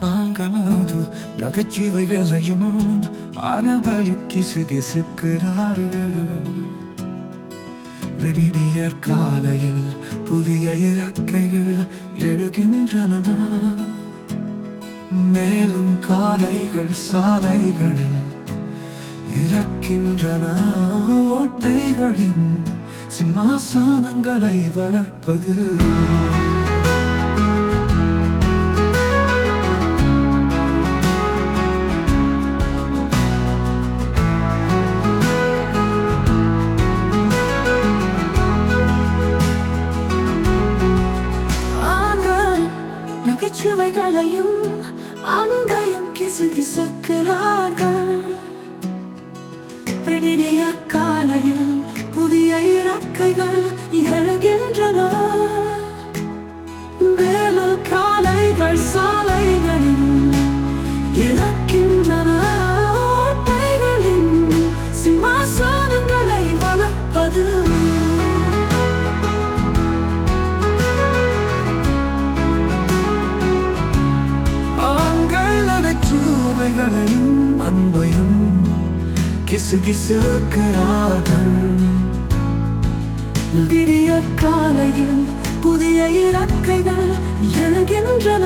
ஆங்கனாது நகைச்சுவைகளையும் ஆனபயம் கிசு கிசுக்கிறார்கள் விடியற் காலையில் புதிய இறக்கைகள் எழுகின்றன மேலும் காலைகள் சாலைகளில் இறக்கின்றன ஓட்டைகளின் சிம்மாசனங்களை வளர்ப்பது நகைச்சுவைகளையும் அங்கையும் கிசு கிசுக்கிறார்கள் விடிய காலையில் புதிய இறக்கைகள் இகழ்கின்றன வேலு காலைகள் சாலைகளில் இறக்கின்றன. ஓட்டைகளின் சிம்மாசனங்களை வளர்ப்பது நகைச்சுவைகளையும் அன்பையும் கிசு கிசுக்கிறார்கள் விடிய காலையில் புதிய இறக்கைகள் எழுகின்றன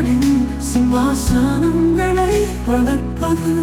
ஓட்டைகளின் சிம்மாசனங்களை வளர்ப்பது.